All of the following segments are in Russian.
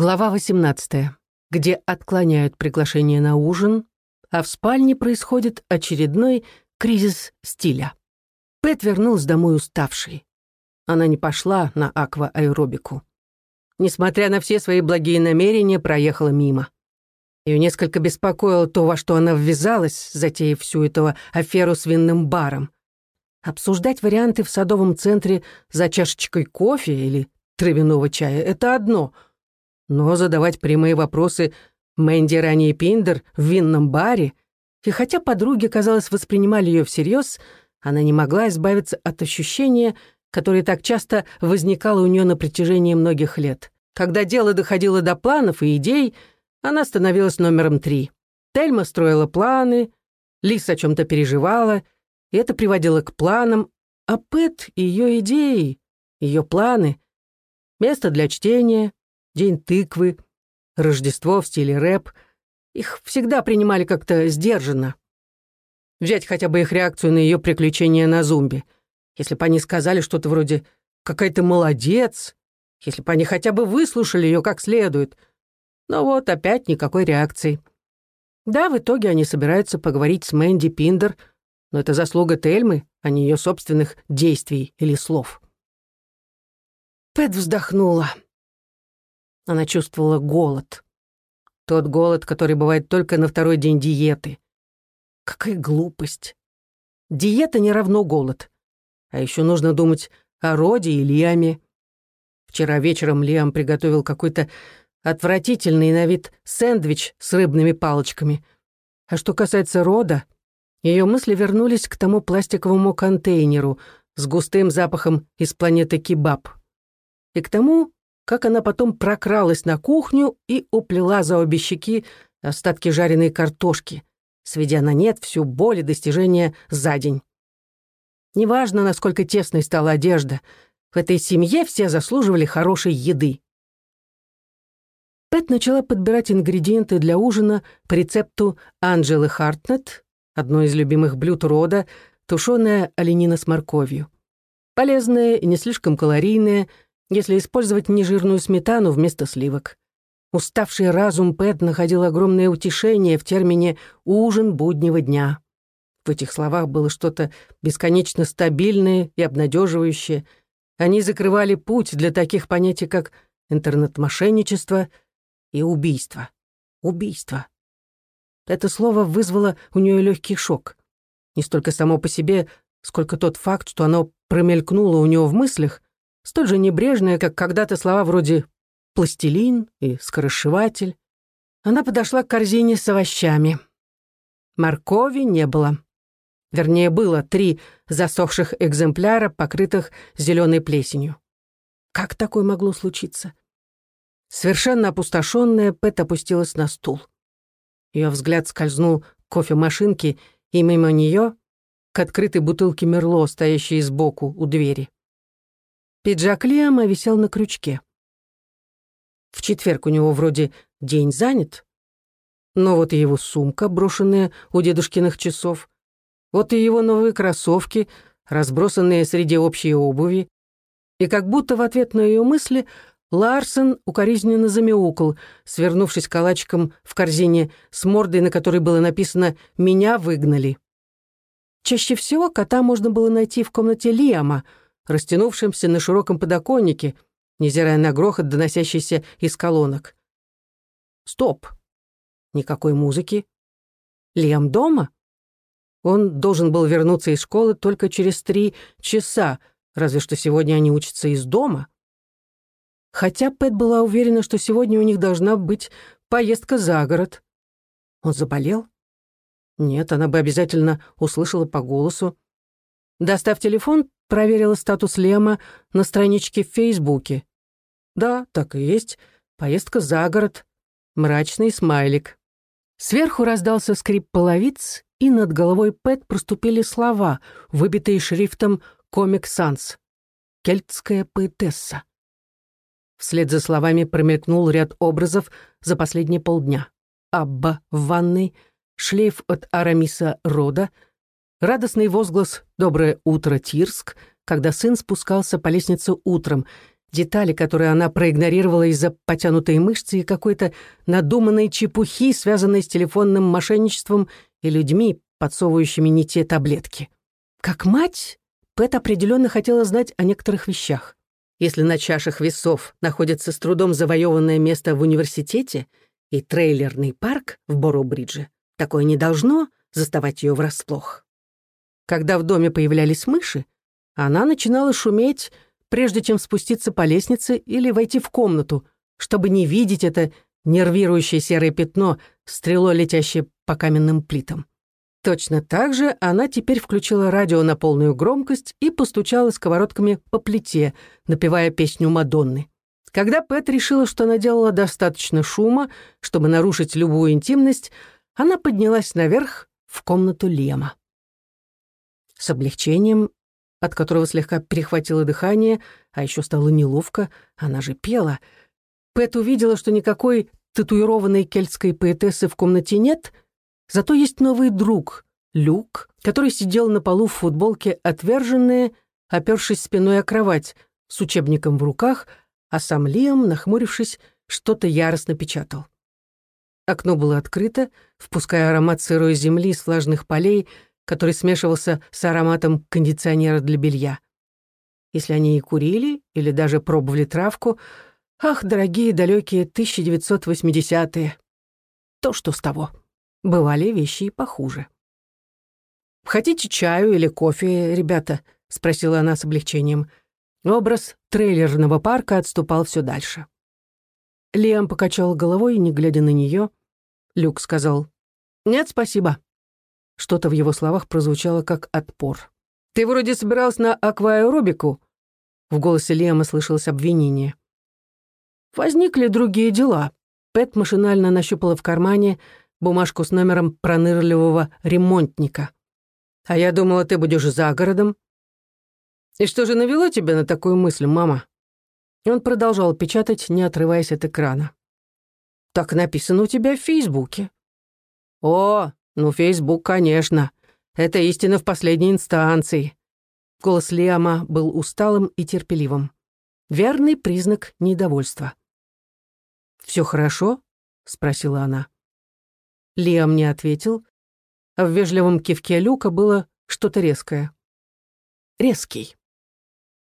Глава 18, где отклоняют приглашение на ужин, а в спальне происходит очередной кризис стиля. Пэт вернулась домой уставшей. Она не пошла на аквааэробику. Несмотря на все свои благие намерения, проехала мимо. Ее несколько беспокоило то, во что она ввязалась, затеяв всю эту аферу с винным баром. Обсуждать варианты в садовом центре за чашечкой кофе или травяного чая — это одно, но задавать прямые вопросы Мэнди ранее Пиндер в винном баре, и хотя подруги, казалось, воспринимали ее всерьез, она не могла избавиться от ощущения, которое так часто возникало у нее на протяжении многих лет. Когда дело доходило до планов и идей, она становилась номером три. Тельма строила планы, Лис о чем-то переживала, и это приводило к планам, а Пэт — ее идеи, ее планы, место для чтения, день тыквы, Рождество в стиле рэп. Их всегда принимали как-то сдержанно. Взять хотя бы их реакцию на ее приключения на зумби. Если бы они сказали что-то вроде «какая ты молодец», если бы они хотя бы выслушали ее как следует. Но вот опять никакой реакции. Да, в итоге они собираются поговорить с Мэнди Пиндер, но это заслуга Тельмы, а не ее собственных действий или слов. Пэт вздохнула. Она чувствовала голод. Тот голод, который бывает только на второй день диеты. Какая глупость. Диета не равно голод. А еще нужно думать о Роде и Лиаме. Вчера вечером Лиам приготовил какой-то отвратительный на вид сэндвич с рыбными палочками. А что касается Рода, ее мысли вернулись к тому пластиковому контейнеру с густым запахом из планеты Кибаб. И к тому, как она потом прокралась на кухню и уплела за обе щеки остатки жареной картошки, сведя на нет всю боль и достижения за день. Неважно, насколько тесной стала одежда, в этой семье все заслуживали хорошей еды. Пэт начала подбирать ингредиенты для ужина по рецепту Анджелы Хартнет, одно из любимых блюд рода, тушеная оленина с морковью. Полезная и не слишком калорийная – если использовать нежирную сметану вместо сливок. Уставший разум Пэт находил огромное утешение в термине «ужин буднего дня». В этих словах было что-то бесконечно стабильное и обнадеживающее. Они закрывали путь для таких понятий, как интернет-мошенничество и убийство. Убийство. Это слово вызвало у нее легкий шок. Не столько само по себе, сколько тот факт, что оно промелькнуло у нее в мыслях, столь же небрежная, как когда-то слова вроде «пластилин» и «скоросшиватель». Она подошла к корзине с овощами. Моркови не было. Вернее, было три засохших экземпляра, покрытых зеленой плесенью. Как такое могло случиться? Совершенно опустошенная, Пэт опустилась на стул. Ее взгляд скользнул к кофемашинке и мимо нее к открытой бутылке Мерло, стоящей сбоку у двери. Пиджак Лиама висел на крючке. В четверг у него вроде день занят, но вот и его сумка, брошенная у дедушкиных часов, вот и его новые кроссовки, разбросанные среди общей обуви, и как будто в ответ на ее мысли Ларсен укоризненно замяукал, свернувшись калачиком в корзине с мордой, на которой было написано «Меня выгнали». Чаще всего кота можно было найти в комнате Лиама — растянувшимся на широком подоконнике, невзирая на грохот, доносящийся из колонок. Стоп. Никакой музыки. Лем дома? Он должен был вернуться из школы только через три часа, разве что сегодня они учатся из дома. Хотя Пэт была уверена, что сегодня у них должна быть поездка за город. Он заболел? Нет, она бы обязательно услышала по голосу. Достав телефон, проверила статус Лема на страничке в Фейсбуке. Да, так и есть. Поездка за город. Мрачный смайлик. Сверху раздался скрип половиц, и над головой Пэт проступили слова, выбитые шрифтом «Комик Санс». «Кельтская поэтесса». Вслед за словами промелькнул ряд образов за последние полдня. Абба в ванной, шлейф от Арамиса Рода — Радостный возглас «Доброе утро, Тирск», когда сын спускался по лестнице утром, детали, которые она проигнорировала из-за потянутой мышцы и какой-то надуманной чепухи, связанной с телефонным мошенничеством и людьми, подсовывающими не те таблетки. Как мать, Пэт определенно хотела знать о некоторых вещах. Если на чашах весов находится с трудом завоеванное место в университете и трейлерный парк в Боро-Бридже, такое не должно заставать ее врасплох. Когда в доме появлялись мыши, она начинала шуметь, прежде чем спуститься по лестнице или войти в комнату, чтобы не видеть это нервирующее серое пятно, стрелой летящее по каменным плитам. Точно так же она теперь включила радио на полную громкость и постучала сковородками по плите, напевая песню Мадонны. Когда Пэт решила, что она делала достаточно шума, чтобы нарушить любую интимность, она поднялась наверх в комнату Лема. С облегчением, от которого слегка перехватило дыхание, а еще стало неловко, она же пела. Пэт увидела, что никакой татуированной кельтской поэтессы в комнате нет, зато есть новый друг, Люк, который сидел на полу в футболке отверженная, опершись спиной о кровать, с учебником в руках, а сам Лиам, нахмурившись, что-то яростно печатал. Окно было открыто, впуская аромат сырой земли с влажных полей, который смешивался с ароматом кондиционера для белья. Если они и курили, или даже пробовали травку, ах, дорогие далекие 1980-е. То, что с того. Бывали вещи и похуже. «Хотите чаю или кофе, ребята?» — спросила она с облегчением. Образ трейлерного парка отступал все дальше. Лиам покачал головой, не глядя на нее, Люк сказал «Нет, спасибо». Что-то в его словах прозвучало как отпор. «Ты вроде собирался на акваэробику?» В голосе Лема слышалось обвинение. «Возникли другие дела». Пэт машинально нащупала в кармане бумажку с номером пронырливого ремонтника. «А я думала, ты будешь за городом». «И что же навело тебя на такую мысль, мама?» Он продолжал печатать, не отрываясь от экрана. Так написано у тебя в Фейсбуке». «О, ну, Фейсбук, конечно. Это истина в последней инстанции». Голос Лиама был усталым и терпеливым. Верный признак недовольства. «Все хорошо?» — спросила она. Лиам не ответил, а в вежливом кивке Люка было что-то резкое. «Резкий».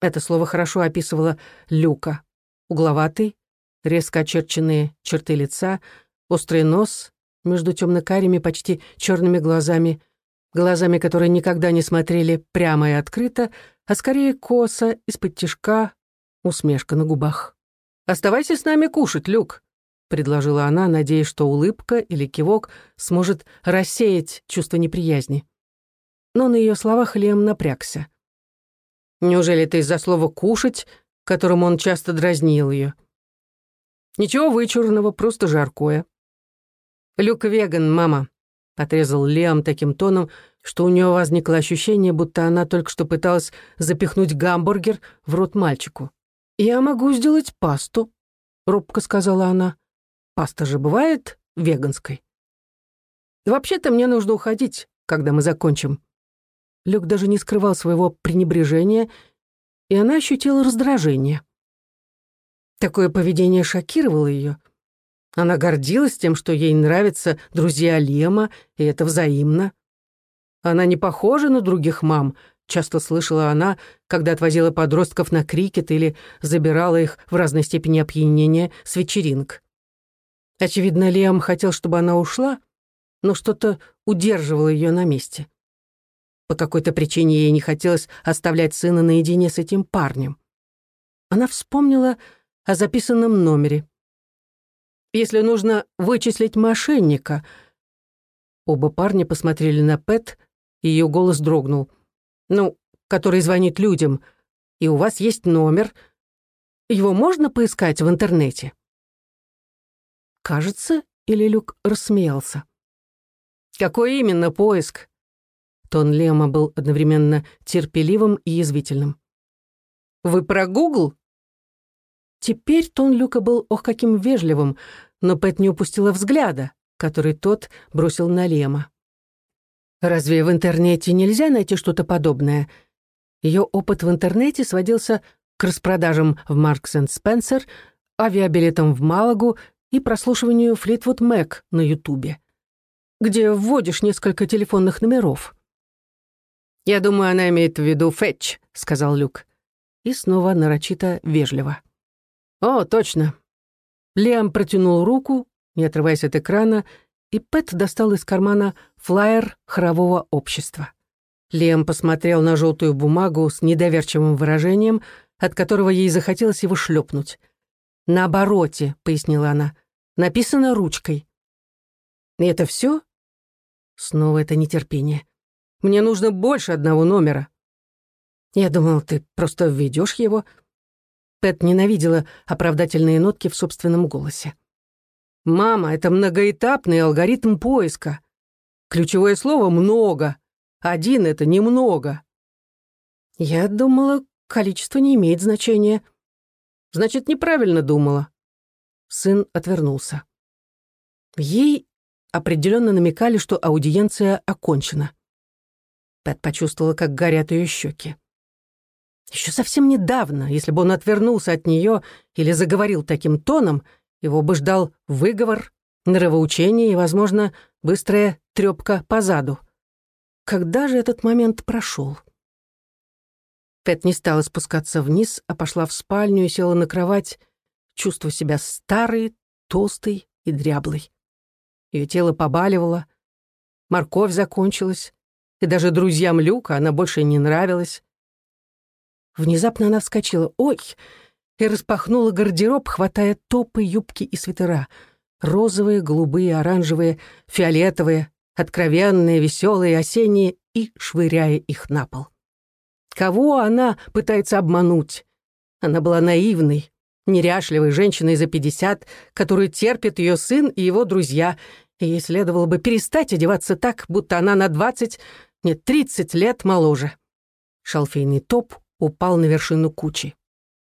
Это слово хорошо описывало Люка. Угловатый, резко очерченные черты лица, острый нос между темно-карими, почти черными глазами, глазами, которые никогда не смотрели прямо и открыто, а скорее косо, из-под тишка, усмешка на губах. «Оставайся с нами кушать, Люк», — предложила она, надеясь, что улыбка или кивок сможет рассеять чувство неприязни. Но на ее словах Лем напрягся. Неужели это из-за слова «кушать», которым он часто дразнил ее? Ничего вычурного, просто жаркое. «Люк веган, мама», — отрезал Лиам таким тоном, что у нее возникло ощущение, будто она только что пыталась запихнуть гамбургер в рот мальчику. «Я могу сделать пасту», — робко сказала она. «Паста же бывает веганской». «Вообще-то мне нужно уходить, когда мы закончим». Люк даже не скрывал своего пренебрежения, и она ощутила раздражение. Такое поведение шокировало ее. Она гордилась тем, что ей нравятся друзья Лема, и это взаимно. Она не похожа на других мам, часто слышала она, когда отвозила подростков на крикет или забирала их в разной степени опьянения с вечеринок. Очевидно, Лиам хотел, чтобы она ушла, но что-то удерживало ее на месте. По какой-то причине ей не хотелось оставлять сына наедине с этим парнем. Она вспомнила о записанном номере. Если нужно вычислить мошенника... Оба парня посмотрели на Пэт, и ее голос дрогнул. Ну, который звонит людям. И у вас есть номер. Его можно поискать в интернете? Кажется, или Люк рассмеялся. Какой именно поиск? Тон Лема был одновременно терпеливым и язвительным. «Вы про Гугл?» Теперь тон Люка был ох каким вежливым, но Пэт не упустила взгляда, который тот бросил на Лема. Разве в интернете нельзя найти что-то подобное? Ее опыт в интернете сводился к распродажам в Маркс энд Спенсер, авиабилетам в Малагу и прослушиванию Флитвуд Мэк на Ютубе, где вводишь несколько телефонных номеров. «Я думаю, она имеет в виду Фетч», — сказал Люк. И снова нарочито вежливо. «О, точно». Лиам протянул руку, не отрываясь от экрана, и Пэт достал из кармана флаер хорового общества. Лиам посмотрел на желтую бумагу с недоверчивым выражением, от которого ей захотелось его шлепнуть. «На обороте», — пояснила она, — «написано ручкой». «И это все? Снова это нетерпение. «Мне нужно больше одного номера». «Я думал, ты просто введешь его». Пэт ненавидела оправдательные нотки в собственном голосе. «Мама, это многоэтапный алгоритм поиска. Ключевое слово «много». Один — это немного». «Я думала, количество не имеет значения». «Значит, неправильно думала». Сын отвернулся. Ей определенно намекали, что аудиенция окончена. Пэт почувствовала, как горят ее щеки. Еще совсем недавно, если бы он отвернулся от нее или заговорил таким тоном, его бы ждал выговор, нравоучение и, возможно, быстрая трепка по заду. Когда же этот момент прошел? Пэт не стала спускаться вниз, а пошла в спальню и села на кровать, чувствуя себя старой, толстой и дряблой. Ее тело побаливало, морковь закончилась, и даже друзьям Люка она больше не нравилась. Внезапно она вскочила. «Ой!» и распахнула гардероб, хватая топы, юбки и свитера. Розовые, голубые, оранжевые, фиолетовые, откровенные, веселые, осенние, и швыряя их на пол. Кого она пытается обмануть? Она была наивной, неряшливой женщиной за пятьдесят, которую терпит ее сын и его друзья, и ей следовало бы перестать одеваться так, будто она на двадцать, нет, тридцать лет моложе. Шалфейный топ упал на вершину кучи.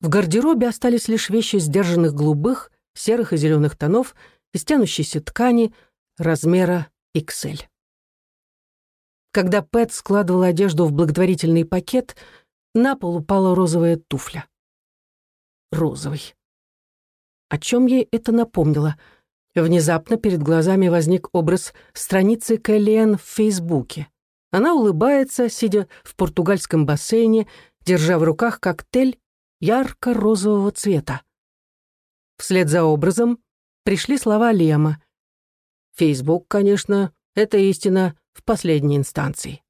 В гардеробе остались лишь вещи сдержанных голубых, серых и зеленых тонов из тянущейся ткани размера XL. Когда Пэт складывала одежду в благотворительный пакет, на пол упала розовая туфля. Розовый. О чем ей это напомнило? Внезапно перед глазами возник образ страницы Кэллиэн в Фейсбуке. Она улыбается, сидя в португальском бассейне, держа в руках коктейль ярко-розового цвета. Вслед за образом пришли слова Лема. «Фейсбук, конечно, это истина в последней инстанции».